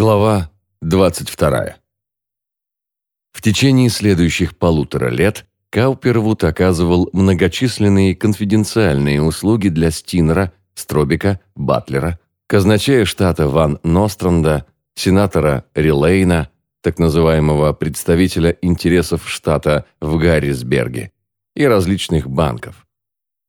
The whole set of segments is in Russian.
Глава 22. В течение следующих полутора лет Каупервуд оказывал многочисленные конфиденциальные услуги для Стинера, Стробика, Батлера, казначея штата Ван Ностранда, сенатора Рилейна, так называемого представителя интересов штата в Гаррисберге и различных банков.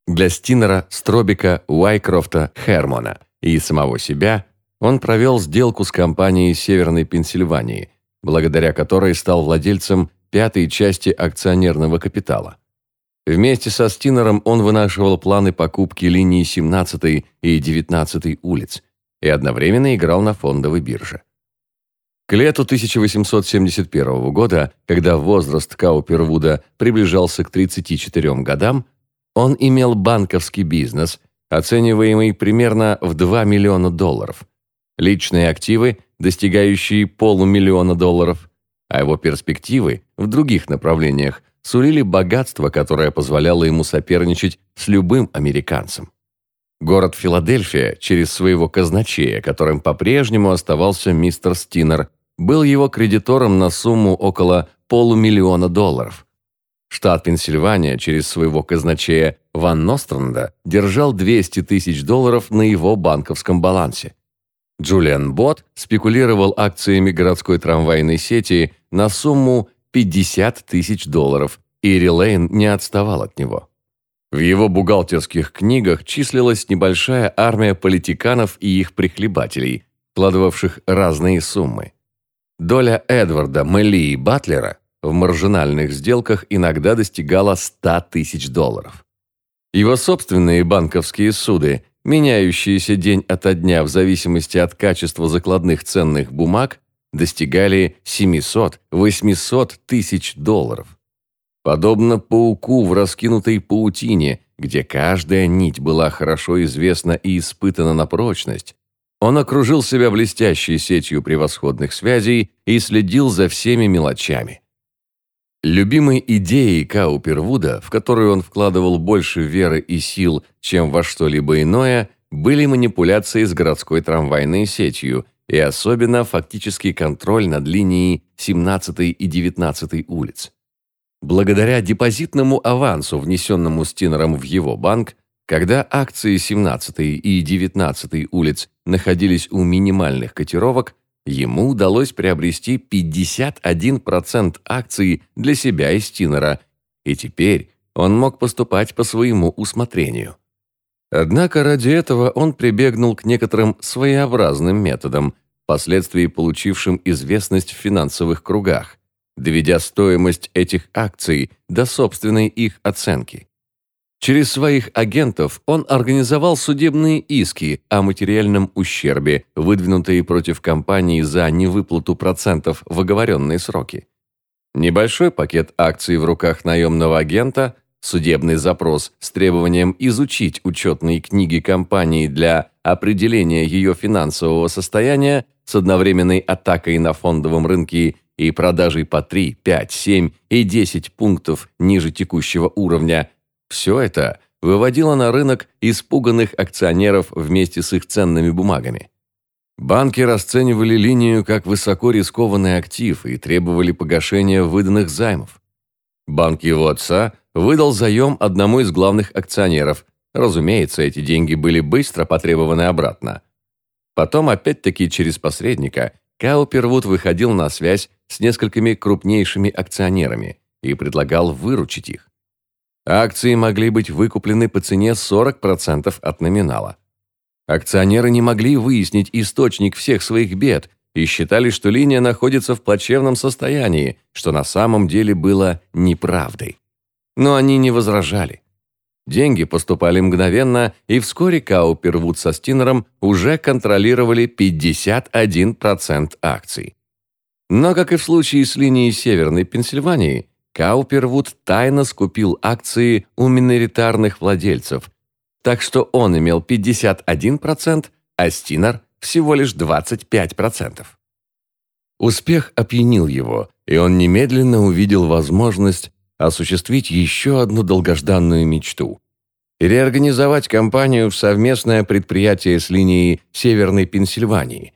Для Стинера, Стробика, Уайкрофта, Хермона и самого себя – он провел сделку с компанией Северной Пенсильвании, благодаря которой стал владельцем пятой части акционерного капитала. Вместе со Стинером он вынашивал планы покупки линии 17 и 19 улиц и одновременно играл на фондовой бирже. К лету 1871 года, когда возраст Каупервуда приближался к 34 годам, он имел банковский бизнес, оцениваемый примерно в 2 миллиона долларов – личные активы, достигающие полумиллиона долларов, а его перспективы в других направлениях сулили богатство, которое позволяло ему соперничать с любым американцем. Город Филадельфия, через своего казначея, которым по-прежнему оставался мистер Стинер, был его кредитором на сумму около полумиллиона долларов. Штат Пенсильвания через своего казначея Ван Ностранда держал 200 тысяч долларов на его банковском балансе. Джулиан Бот спекулировал акциями городской трамвайной сети на сумму 50 тысяч долларов, и Рилейн не отставал от него. В его бухгалтерских книгах числилась небольшая армия политиканов и их прихлебателей, вкладывавших разные суммы. Доля Эдварда, Мелли и Батлера в маржинальных сделках иногда достигала 100 тысяч долларов. Его собственные банковские суды меняющиеся день ото дня в зависимости от качества закладных ценных бумаг, достигали 700-800 тысяч долларов. Подобно пауку в раскинутой паутине, где каждая нить была хорошо известна и испытана на прочность, он окружил себя блестящей сетью превосходных связей и следил за всеми мелочами. Любимой идеей Каупервуда, в которую он вкладывал больше веры и сил, чем во что-либо иное, были манипуляции с городской трамвайной сетью и особенно фактический контроль над линией 17 и 19 улиц. Благодаря депозитному авансу, внесенному Стинером в его банк, когда акции 17 и 19 улиц находились у минимальных котировок, Ему удалось приобрести 51% акций для себя и Стинера, и теперь он мог поступать по своему усмотрению. Однако ради этого он прибегнул к некоторым своеобразным методам, впоследствии получившим известность в финансовых кругах, доведя стоимость этих акций до собственной их оценки. Через своих агентов он организовал судебные иски о материальном ущербе, выдвинутые против компании за невыплату процентов в оговоренные сроки. Небольшой пакет акций в руках наемного агента, судебный запрос с требованием изучить учетные книги компании для определения ее финансового состояния с одновременной атакой на фондовом рынке и продажей по 3, 5, 7 и 10 пунктов ниже текущего уровня – все это выводило на рынок испуганных акционеров вместе с их ценными бумагами. Банки расценивали линию как высоко рискованный актив и требовали погашения выданных займов. Банк его отца выдал заем одному из главных акционеров. Разумеется, эти деньги были быстро потребованы обратно. Потом, опять-таки через посредника, Каупервуд выходил на связь с несколькими крупнейшими акционерами и предлагал выручить их. Акции могли быть выкуплены по цене 40% от номинала. Акционеры не могли выяснить источник всех своих бед и считали, что линия находится в плачевном состоянии, что на самом деле было неправдой. Но они не возражали. Деньги поступали мгновенно, и вскоре Каупервуд со Стинером уже контролировали 51% акций. Но, как и в случае с линией Северной Пенсильвании, Каупервуд тайно скупил акции у миноритарных владельцев, так что он имел 51%, а Стинер всего лишь 25%. Успех опьянил его, и он немедленно увидел возможность осуществить еще одну долгожданную мечту – реорганизовать компанию в совместное предприятие с линией Северной Пенсильвании.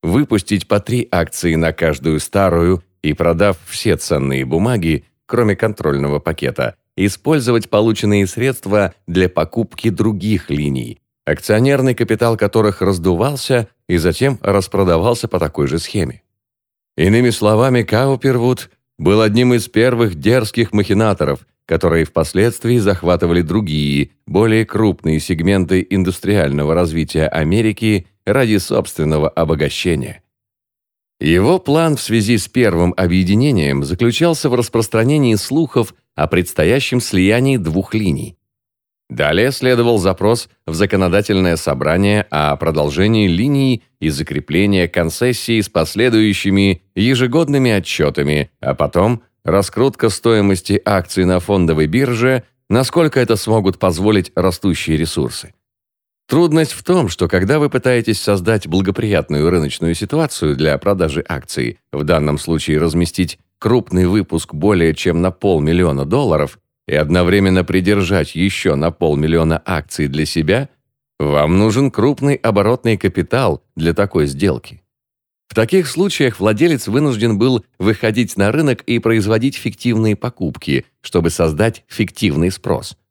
выпустить по три акции на каждую старую и, продав все ценные бумаги, кроме контрольного пакета, использовать полученные средства для покупки других линий, акционерный капитал которых раздувался и затем распродавался по такой же схеме. Иными словами, Каупервуд был одним из первых дерзких махинаторов, которые впоследствии захватывали другие, более крупные сегменты индустриального развития Америки ради собственного обогащения. Его план в связи с первым объединением заключался в распространении слухов о предстоящем слиянии двух линий. Далее следовал запрос в законодательное собрание о продолжении линии и закреплении концессии с последующими ежегодными отчетами, а потом раскрутка стоимости акций на фондовой бирже, насколько это смогут позволить растущие ресурсы. Трудность в том, что когда вы пытаетесь создать благоприятную рыночную ситуацию для продажи акций, в данном случае разместить крупный выпуск более чем на полмиллиона долларов и одновременно придержать еще на полмиллиона акций для себя, вам нужен крупный оборотный капитал для такой сделки. В таких случаях владелец вынужден был выходить на рынок и производить фиктивные покупки, чтобы создать фиктивный спрос –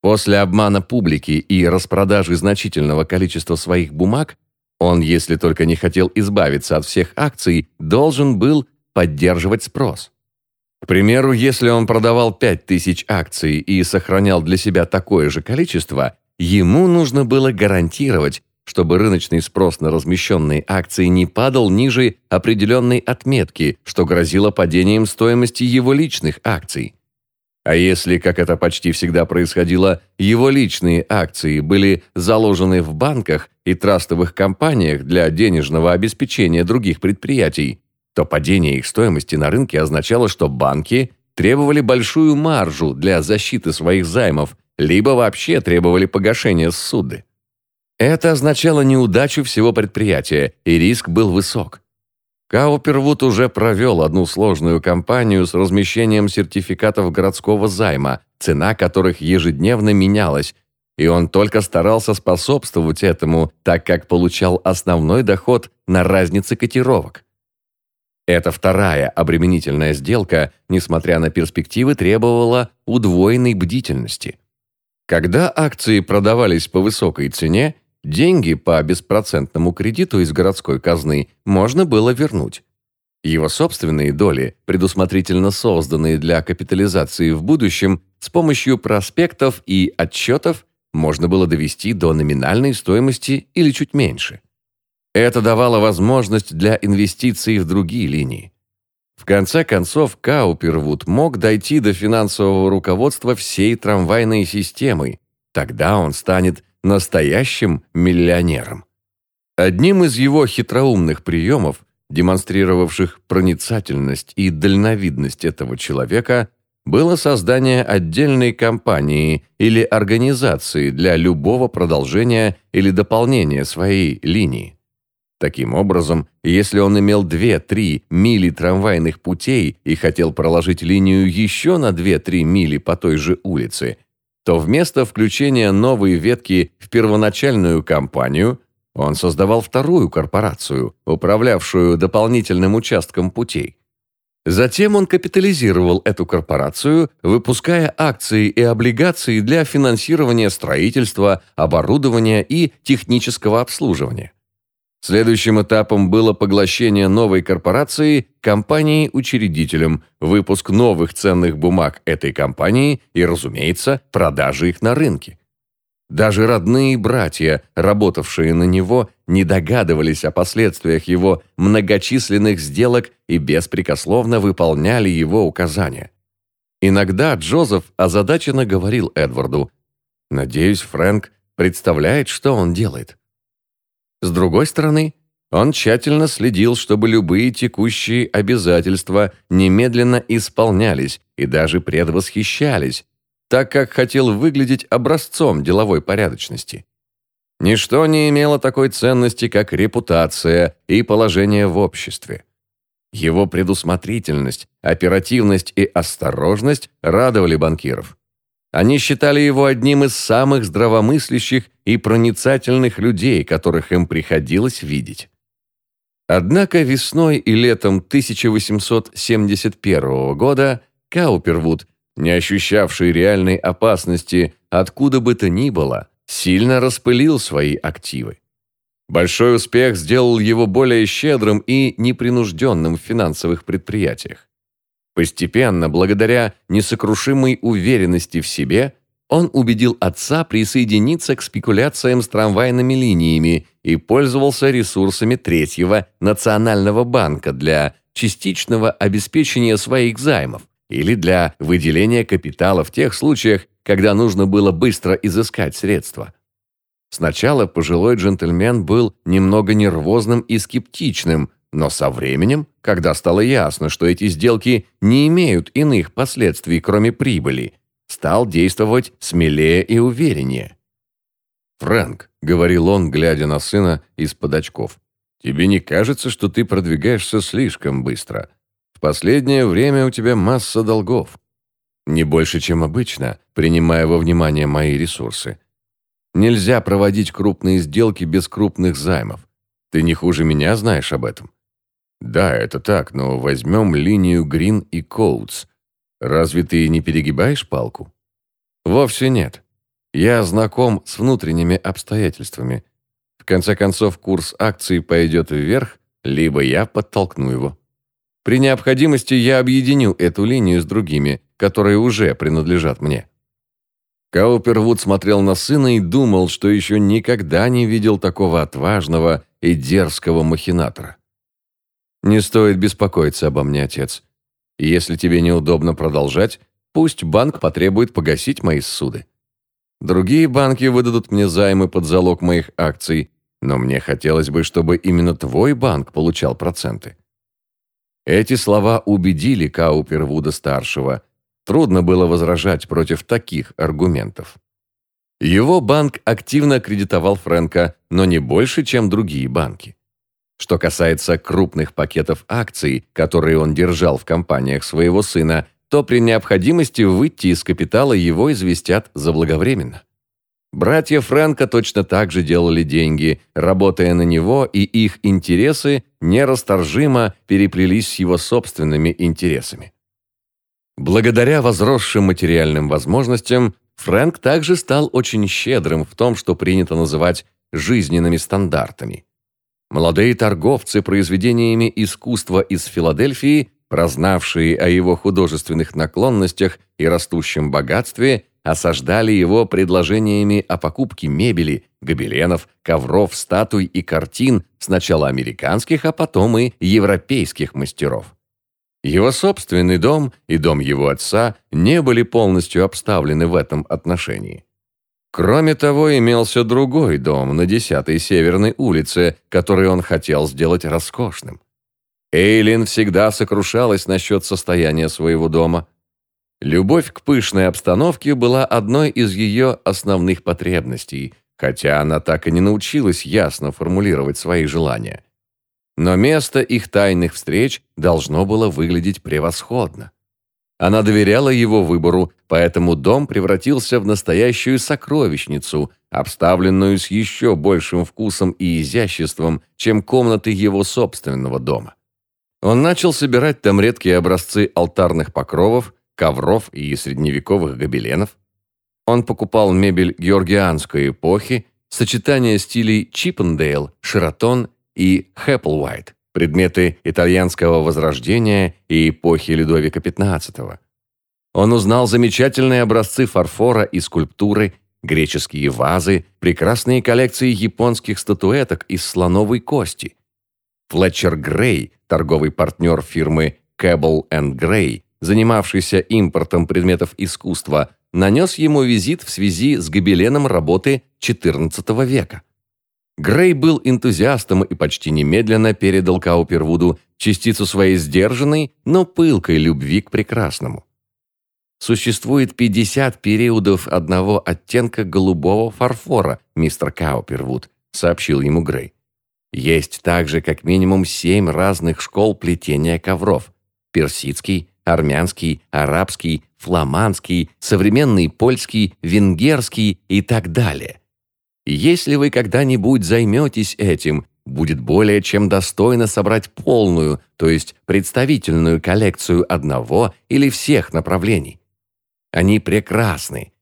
После обмана публики и распродажи значительного количества своих бумаг, он, если только не хотел избавиться от всех акций, должен был поддерживать спрос. К примеру, если он продавал 5000 акций и сохранял для себя такое же количество, ему нужно было гарантировать, чтобы рыночный спрос на размещенные акции не падал ниже определенной отметки, что грозило падением стоимости его личных акций. А если, как это почти всегда происходило, его личные акции были заложены в банках и трастовых компаниях для денежного обеспечения других предприятий, то падение их стоимости на рынке означало, что банки требовали большую маржу для защиты своих займов, либо вообще требовали погашения ссуды. Это означало неудачу всего предприятия, и риск был высок. Каупервуд уже провел одну сложную кампанию с размещением сертификатов городского займа, цена которых ежедневно менялась, и он только старался способствовать этому, так как получал основной доход на разнице котировок. Эта вторая обременительная сделка, несмотря на перспективы, требовала удвоенной бдительности. Когда акции продавались по высокой цене, Деньги по беспроцентному кредиту из городской казны можно было вернуть. Его собственные доли, предусмотрительно созданные для капитализации в будущем, с помощью проспектов и отчетов можно было довести до номинальной стоимости или чуть меньше. Это давало возможность для инвестиций в другие линии. В конце концов, Каупервуд мог дойти до финансового руководства всей трамвайной системы. Тогда он станет настоящим миллионером. Одним из его хитроумных приемов, демонстрировавших проницательность и дальновидность этого человека, было создание отдельной компании или организации для любого продолжения или дополнения своей линии. Таким образом, если он имел 2-3 мили трамвайных путей и хотел проложить линию еще на 2-3 мили по той же улице, то вместо включения новой ветки в первоначальную компанию он создавал вторую корпорацию, управлявшую дополнительным участком путей. Затем он капитализировал эту корпорацию, выпуская акции и облигации для финансирования строительства, оборудования и технического обслуживания. Следующим этапом было поглощение новой корпорации компанией-учредителем, выпуск новых ценных бумаг этой компании и, разумеется, продажа их на рынке. Даже родные братья, работавшие на него, не догадывались о последствиях его многочисленных сделок и беспрекословно выполняли его указания. Иногда Джозеф озадаченно говорил Эдварду, «Надеюсь, Фрэнк представляет, что он делает». С другой стороны, он тщательно следил, чтобы любые текущие обязательства немедленно исполнялись и даже предвосхищались, так как хотел выглядеть образцом деловой порядочности. Ничто не имело такой ценности, как репутация и положение в обществе. Его предусмотрительность, оперативность и осторожность радовали банкиров. Они считали его одним из самых здравомыслящих и проницательных людей, которых им приходилось видеть. Однако весной и летом 1871 года Каупервуд, не ощущавший реальной опасности откуда бы то ни было, сильно распылил свои активы. Большой успех сделал его более щедрым и непринужденным в финансовых предприятиях. Постепенно, благодаря несокрушимой уверенности в себе, он убедил отца присоединиться к спекуляциям с трамвайными линиями и пользовался ресурсами Третьего национального банка для частичного обеспечения своих займов или для выделения капитала в тех случаях, когда нужно было быстро изыскать средства. Сначала пожилой джентльмен был немного нервозным и скептичным, но со временем, когда стало ясно, что эти сделки не имеют иных последствий, кроме прибыли, стал действовать смелее и увереннее. «Фрэнк», — говорил он, глядя на сына из-под очков, «тебе не кажется, что ты продвигаешься слишком быстро? В последнее время у тебя масса долгов. Не больше, чем обычно, принимая во внимание мои ресурсы. Нельзя проводить крупные сделки без крупных займов. Ты не хуже меня знаешь об этом. Да, это так, но возьмем линию Грин и Коутс. Разве ты не перегибаешь палку? Вовсе нет. Я знаком с внутренними обстоятельствами. В конце концов, курс акций пойдет вверх, либо я подтолкну его. При необходимости я объединю эту линию с другими, которые уже принадлежат мне. Каупервуд смотрел на сына и думал, что еще никогда не видел такого отважного и дерзкого махинатора. «Не стоит беспокоиться обо мне, отец. Если тебе неудобно продолжать, пусть банк потребует погасить мои суды. Другие банки выдадут мне займы под залог моих акций, но мне хотелось бы, чтобы именно твой банк получал проценты». Эти слова убедили Каупервуда-старшего – Трудно было возражать против таких аргументов. Его банк активно кредитовал Фрэнка, но не больше, чем другие банки. Что касается крупных пакетов акций, которые он держал в компаниях своего сына, то при необходимости выйти из капитала его известят заблаговременно. Братья Фрэнка точно так же делали деньги, работая на него, и их интересы нерасторжимо переплелись с его собственными интересами. Благодаря возросшим материальным возможностям, Фрэнк также стал очень щедрым в том, что принято называть жизненными стандартами. Молодые торговцы произведениями искусства из Филадельфии, прознавшие о его художественных наклонностях и растущем богатстве, осаждали его предложениями о покупке мебели, гобеленов, ковров, статуй и картин сначала американских, а потом и европейских мастеров. Его собственный дом и дом его отца не были полностью обставлены в этом отношении. Кроме того, имелся другой дом на 10-й Северной улице, который он хотел сделать роскошным. Эйлин всегда сокрушалась насчет состояния своего дома. Любовь к пышной обстановке была одной из ее основных потребностей, хотя она так и не научилась ясно формулировать свои желания. Но место их тайных встреч должно было выглядеть превосходно. Она доверяла его выбору, поэтому дом превратился в настоящую сокровищницу, обставленную с еще большим вкусом и изяществом, чем комнаты его собственного дома. Он начал собирать там редкие образцы алтарных покровов, ковров и средневековых гобеленов. Он покупал мебель георгианской эпохи, сочетание стилей Чиппендейл, Шератон и Хэпплвайт, предметы итальянского возрождения и эпохи Людовика XV. Он узнал замечательные образцы фарфора и скульптуры, греческие вазы, прекрасные коллекции японских статуэток из слоновой кости. Флетчер Грей, торговый партнер фирмы Cabell Грей, занимавшийся импортом предметов искусства, нанес ему визит в связи с гобеленом работы XIV века. Грей был энтузиастом и почти немедленно передал Каупервуду частицу своей сдержанной, но пылкой любви к прекрасному. Существует 50 периодов одного оттенка голубого фарфора, мистер Каупервуд, сообщил ему Грей. Есть также как минимум семь разных школ плетения ковров. Персидский, армянский, арабский, фламандский, современный польский, венгерский и так далее – если вы когда-нибудь займетесь этим, будет более чем достойно собрать полную, то есть представительную коллекцию одного или всех направлений. Они прекрасны.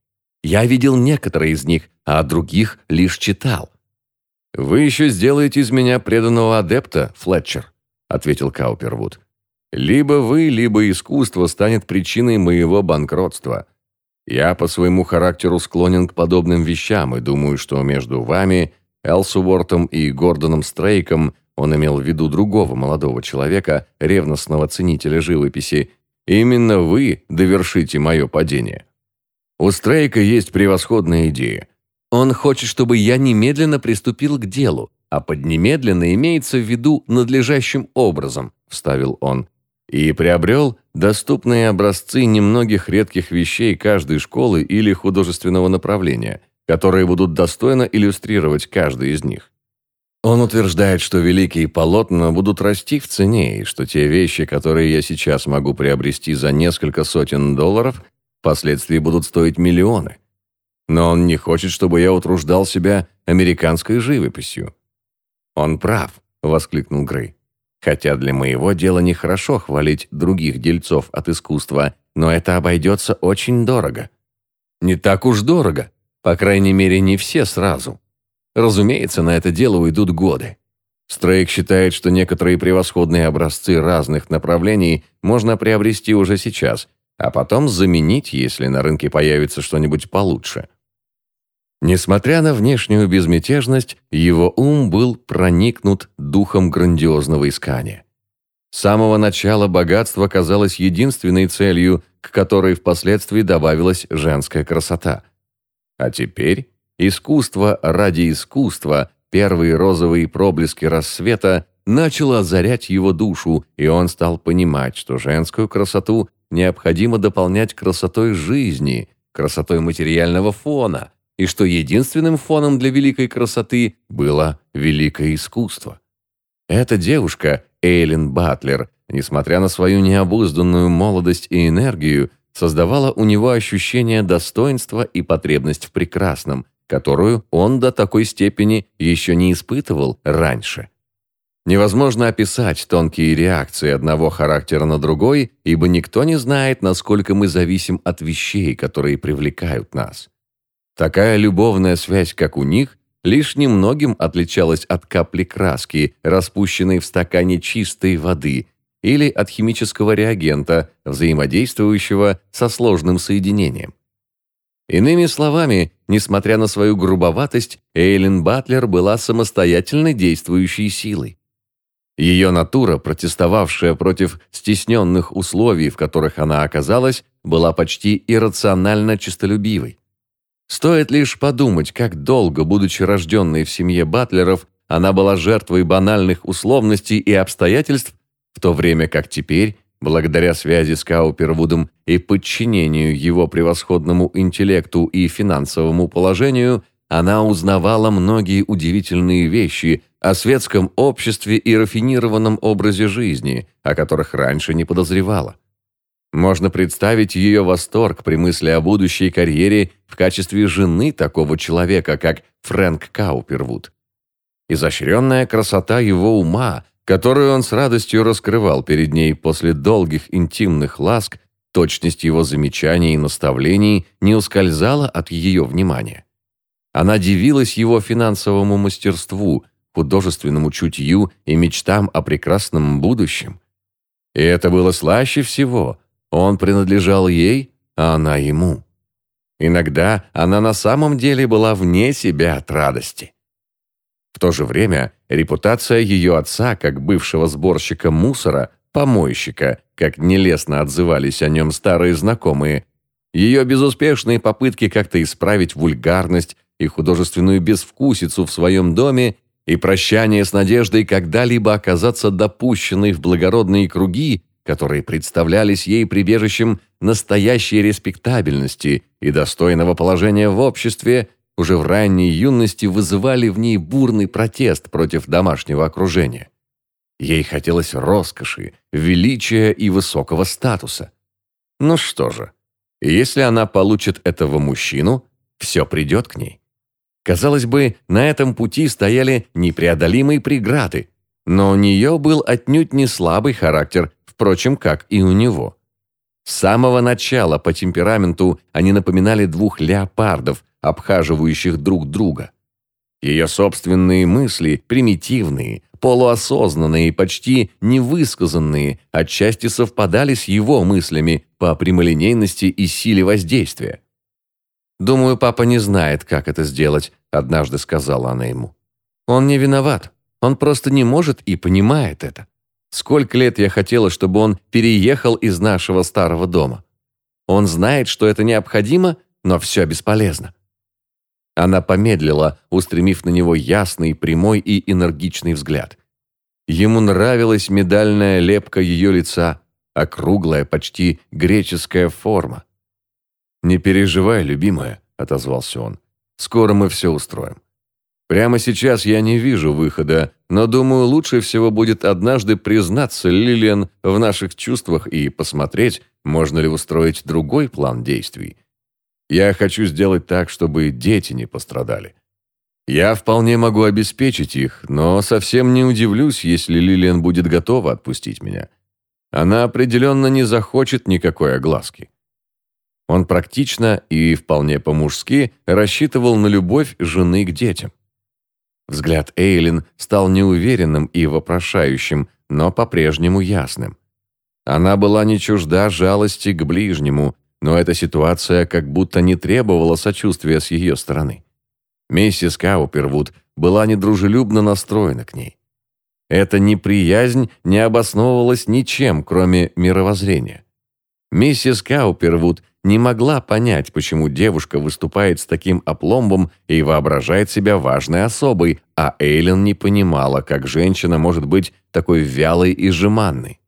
Я видел некоторые из них, а других лишь читал. «Вы еще сделаете из меня преданного адепта, Флетчер», ответил Каупервуд. «Либо вы, либо искусство станет причиной моего банкротства. Я по своему характеру склонен к подобным вещам и думаю, что между вами, Элсуортом и Гордоном Стрейком, он имел в виду другого молодого человека, ревностного ценителя живописи, именно вы довершите мое падение. У Стрейка есть превосходная идея. Он хочет, чтобы я немедленно приступил к делу, а под немедленно имеется в виду надлежащим образом, вставил он, и приобрел доступные образцы немногих редких вещей каждой школы или художественного направления, которые будут достойно иллюстрировать каждый из них. Он утверждает, что великие полотна будут расти в цене, и что те вещи, которые я сейчас могу приобрести за несколько сотен долларов, впоследствии будут стоить миллионы. Но он не хочет, чтобы я утруждал себя американской живописью. Он прав, воскликнул Грей. Хотя для моего дела нехорошо хвалить других дельцов от искусства, но это обойдется очень дорого. Не так уж дорого, по крайней мере, не все сразу. Разумеется, на это дело уйдут годы. Стрейк считает, что некоторые превосходные образцы разных направлений можно приобрести уже сейчас, а потом заменить, если на рынке появится что-нибудь получше. Несмотря на внешнюю безмятежность, его ум был проникнут духом грандиозного искания. С самого начала богатство казалось единственной целью, к которой впоследствии добавилась женская красота. А теперь искусство ради искусства, первые розовые проблески рассвета, начало озарять его душу, и он стал понимать, что женскую красоту необходимо дополнять красотой жизни, красотой материального фона, и что единственным фоном для великой красоты было великое искусство. Эта девушка, Эйлин Батлер, несмотря на свою необузданную молодость и энергию, создавала у него ощущение достоинства и потребность в прекрасном, которую он до такой степени еще не испытывал раньше. Невозможно описать тонкие реакции одного характера на другой, ибо никто не знает, насколько мы зависим от вещей, которые привлекают нас. Такая любовная связь, как у них, лишь немногим отличалась от капли краски, распущенной в стакане чистой воды, или от химического реагента, взаимодействующего со сложным соединением. Иными словами, несмотря на свою грубоватость, Эйлин Батлер была самостоятельной действующей силой. Ее натура, протестовавшая против стесненных условий, в которых она оказалась, была почти иррационально честолюбивой. Стоит лишь подумать, как долго, будучи рожденной в семье Батлеров, она была жертвой банальных условностей и обстоятельств, в то время как теперь, благодаря связи с Каупервудом и подчинению его превосходному интеллекту и финансовому положению, она узнавала многие удивительные вещи о светском обществе и рафинированном образе жизни, о которых раньше не подозревала. Можно представить ее восторг при мысли о будущей карьере в качестве жены такого человека, как Фрэнк Каупервуд. Изощренная красота его ума, которую он с радостью раскрывал перед ней после долгих интимных ласк, точность его замечаний и наставлений не ускользала от ее внимания. Она дивилась его финансовому мастерству, художественному чутью и мечтам о прекрасном будущем. И это было слаще всего – он принадлежал ей, а она ему. Иногда она на самом деле была вне себя от радости. В то же время репутация ее отца, как бывшего сборщика мусора, помойщика, как нелестно отзывались о нем старые знакомые, ее безуспешные попытки как-то исправить вульгарность и художественную безвкусицу в своем доме и прощание с надеждой когда-либо оказаться допущенной в благородные круги которые представлялись ей прибежищем настоящей респектабельности и достойного положения в обществе, уже в ранней юности вызывали в ней бурный протест против домашнего окружения. Ей хотелось роскоши, величия и высокого статуса. Ну что же, если она получит этого мужчину, все придет к ней. Казалось бы, на этом пути стояли непреодолимые преграды, но у нее был отнюдь не слабый характер, впрочем, как и у него. С самого начала по темпераменту они напоминали двух леопардов, обхаживающих друг друга. Ее собственные мысли, примитивные, полуосознанные почти невысказанные, отчасти совпадали с его мыслями по прямолинейности и силе воздействия. «Думаю, папа не знает, как это сделать», – однажды сказала она ему. «Он не виноват. Он просто не может и понимает это. Сколько лет я хотела, чтобы он переехал из нашего старого дома. Он знает, что это необходимо, но все бесполезно. Она помедлила, устремив на него ясный, прямой и энергичный взгляд. Ему нравилась медальная лепка ее лица, округлая, почти греческая форма. «Не переживай, любимая», — отозвался он. «Скоро мы все устроим. Прямо сейчас я не вижу выхода, но думаю, лучше всего будет однажды признаться Лилиан в наших чувствах и посмотреть, можно ли устроить другой план действий. Я хочу сделать так, чтобы дети не пострадали. Я вполне могу обеспечить их, но совсем не удивлюсь, если Лилиан будет готова отпустить меня. Она определенно не захочет никакой огласки. Он практично и вполне по-мужски рассчитывал на любовь жены к детям. Взгляд Эйлин стал неуверенным и вопрошающим, но по-прежнему ясным. Она была не чужда жалости к ближнему, но эта ситуация как будто не требовала сочувствия с ее стороны. Миссис Каупервуд была недружелюбно настроена к ней. Эта неприязнь не обосновывалась ничем, кроме мировоззрения. Миссис Каупервуд не могла понять, почему девушка выступает с таким опломбом и воображает себя важной особой, а Эйлен не понимала, как женщина может быть такой вялой и жеманной.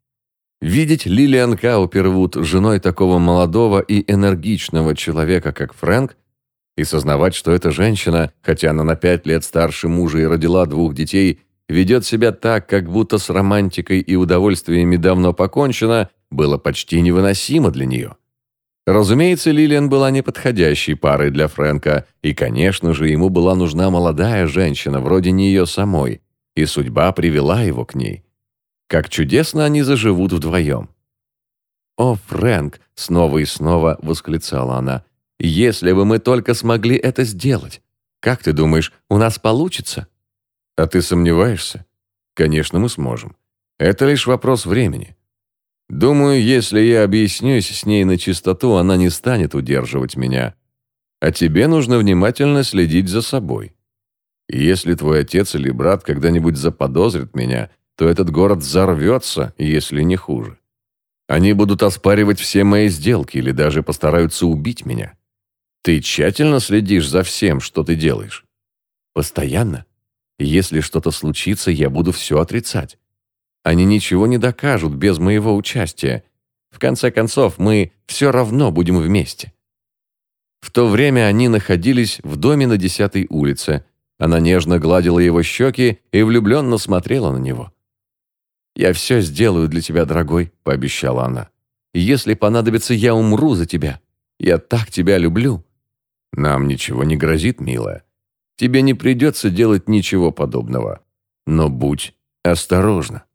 Видеть Лилиан Каупервуд женой такого молодого и энергичного человека, как Фрэнк, и сознавать, что эта женщина, хотя она на пять лет старше мужа и родила двух детей, ведет себя так, как будто с романтикой и удовольствиями давно покончено, было почти невыносимо для нее. Разумеется, Лилиан была неподходящей парой для Фрэнка, и, конечно же, ему была нужна молодая женщина, вроде нее самой, и судьба привела его к ней. Как чудесно они заживут вдвоем. «О, Фрэнк!» — снова и снова восклицала она. «Если бы мы только смогли это сделать! Как ты думаешь, у нас получится?» «А ты сомневаешься?» «Конечно, мы сможем. Это лишь вопрос времени. Думаю, если я объяснюсь с ней на чистоту, она не станет удерживать меня. А тебе нужно внимательно следить за собой. И если твой отец или брат когда-нибудь заподозрят меня, то этот город взорвется, если не хуже. Они будут оспаривать все мои сделки или даже постараются убить меня. Ты тщательно следишь за всем, что ты делаешь? Постоянно. Если что-то случится, я буду все отрицать. Они ничего не докажут без моего участия. В конце концов, мы все равно будем вместе. В то время они находились в доме на 10-й улице. Она нежно гладила его щеки и влюбленно смотрела на него. «Я все сделаю для тебя, дорогой», — пообещала она. «Если понадобится, я умру за тебя. Я так тебя люблю». «Нам ничего не грозит, милая. Тебе не придется делать ничего подобного. Но будь осторожна».